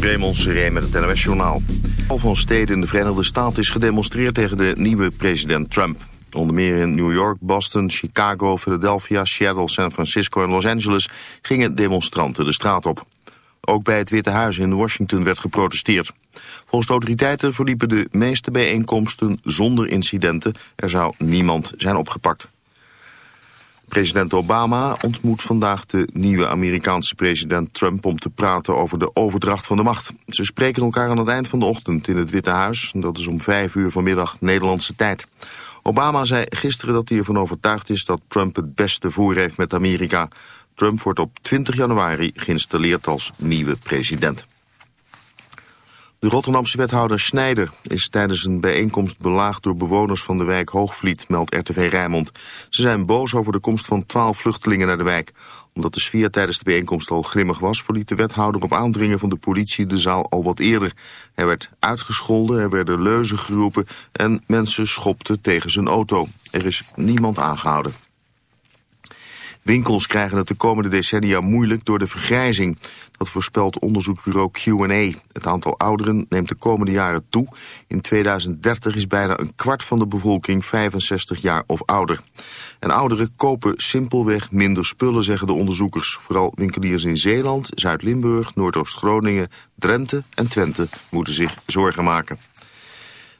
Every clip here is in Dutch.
Raymond Seré met het NOS-journaal. Al van steden in de Verenigde Staten is gedemonstreerd tegen de nieuwe president Trump. Onder meer in New York, Boston, Chicago, Philadelphia, Seattle, San Francisco en Los Angeles gingen demonstranten de straat op. Ook bij het Witte Huis in Washington werd geprotesteerd. Volgens de autoriteiten verliepen de meeste bijeenkomsten zonder incidenten. Er zou niemand zijn opgepakt. President Obama ontmoet vandaag de nieuwe Amerikaanse president Trump om te praten over de overdracht van de macht. Ze spreken elkaar aan het eind van de ochtend in het Witte Huis. Dat is om vijf uur vanmiddag Nederlandse tijd. Obama zei gisteren dat hij ervan overtuigd is dat Trump het beste voor heeft met Amerika. Trump wordt op 20 januari geïnstalleerd als nieuwe president. De Rotterdamse wethouder Snijder is tijdens een bijeenkomst belaagd door bewoners van de wijk Hoogvliet, meldt RTV Rijnmond. Ze zijn boos over de komst van twaalf vluchtelingen naar de wijk. Omdat de sfeer tijdens de bijeenkomst al grimmig was, verliet de wethouder op aandringen van de politie de zaal al wat eerder. Hij werd uitgescholden, er werden leuzen geroepen en mensen schopten tegen zijn auto. Er is niemand aangehouden. Winkels krijgen het de komende decennia moeilijk door de vergrijzing. Dat voorspelt onderzoeksbureau Q&A. Het aantal ouderen neemt de komende jaren toe. In 2030 is bijna een kwart van de bevolking 65 jaar of ouder. En ouderen kopen simpelweg minder spullen, zeggen de onderzoekers. Vooral winkeliers in Zeeland, Zuid-Limburg, Noordoost-Groningen, Drenthe en Twente moeten zich zorgen maken.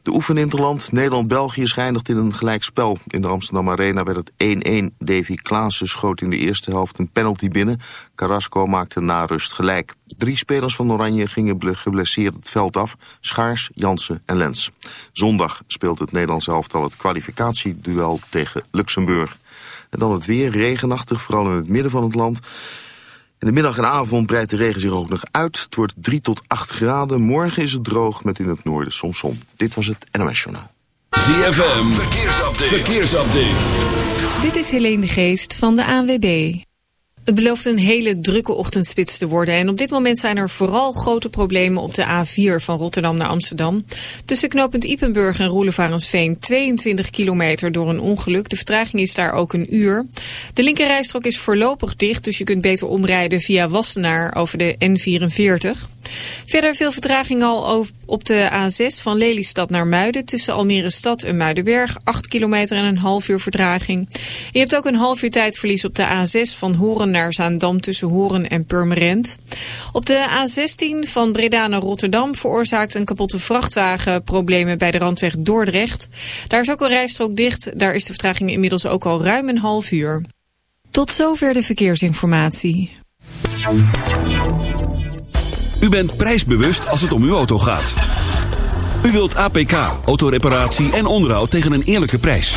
De oefeninterland Nederland-België schijnigt in een gelijkspel. In de Amsterdam Arena werd het 1-1. Davy Klaassen schoot in de eerste helft een penalty binnen. Carrasco maakte na rust gelijk. Drie spelers van Oranje gingen geblesseerd het veld af. Schaars, Jansen en Lens. Zondag speelt het Nederlands elftal het kwalificatieduel tegen Luxemburg. En dan het weer, regenachtig, vooral in het midden van het land. In de middag en avond breidt de regen zich ook nog uit. Het wordt 3 tot 8 graden. Morgen is het droog met in het noorden soms zon. Dit was het NOS Journaal. ZFM, verkeersupdate. verkeersupdate. Dit is Helene de Geest van de ANWB. Het belooft een hele drukke ochtendspits te worden. En op dit moment zijn er vooral grote problemen op de A4 van Rotterdam naar Amsterdam. Tussen knooppunt Ipenburg en Roelevarensveen 22 kilometer door een ongeluk. De vertraging is daar ook een uur. De linkerrijstrook is voorlopig dicht, dus je kunt beter omrijden via Wassenaar over de N44. Verder veel vertraging al op de A6 van Lelystad naar Muiden... tussen Almere Stad en Muidenberg. 8 kilometer en een half uur vertraging. Je hebt ook een half uur tijdverlies op de A6 van Horen naar Zaandam... tussen Horen en Purmerend. Op de A16 van Breda naar Rotterdam... veroorzaakt een kapotte vrachtwagen problemen bij de randweg Dordrecht. Daar is ook een rijstrook dicht. Daar is de vertraging inmiddels ook al ruim een half uur. Tot zover de verkeersinformatie. U bent prijsbewust als het om uw auto gaat. U wilt APK, autoreparatie en onderhoud tegen een eerlijke prijs.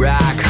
rock.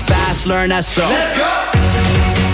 fast, learn that so. Let's go!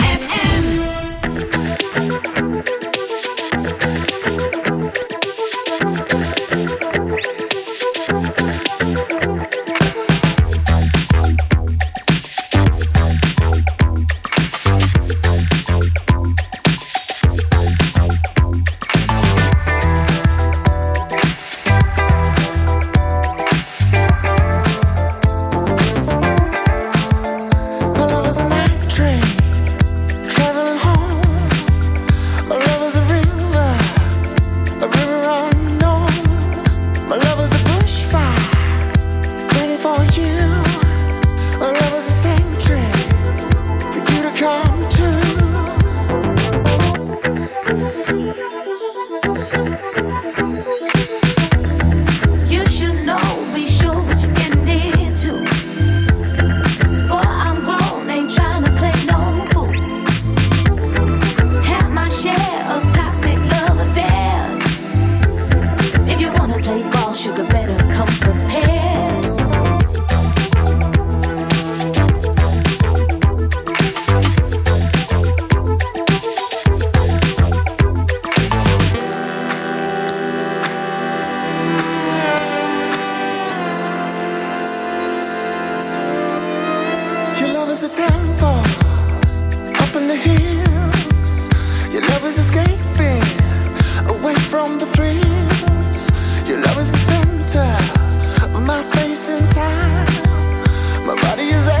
is a temple up in the hills. Your love is escaping away from the thrills. Your love is the center of my space and time. My body is.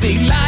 big light.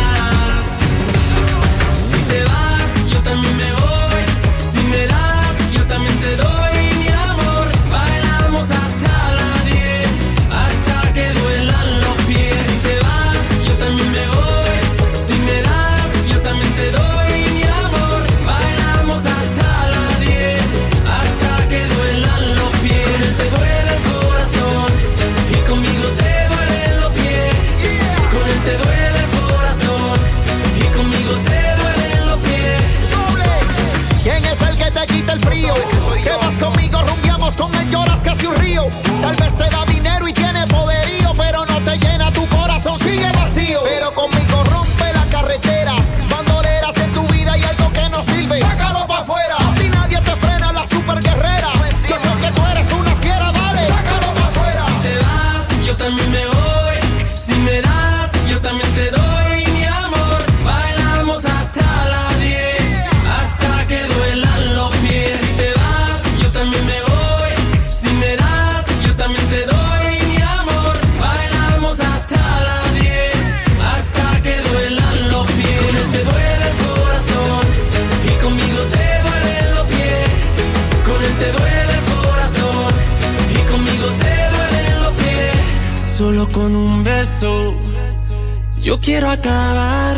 Yo quiero acabar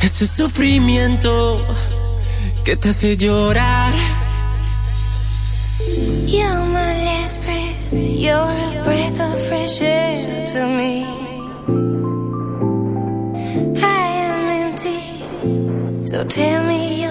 ese sufrimiento que te hace llorar. You're my last breath. You're a breath of fresh air to me. I am empty, so tell me you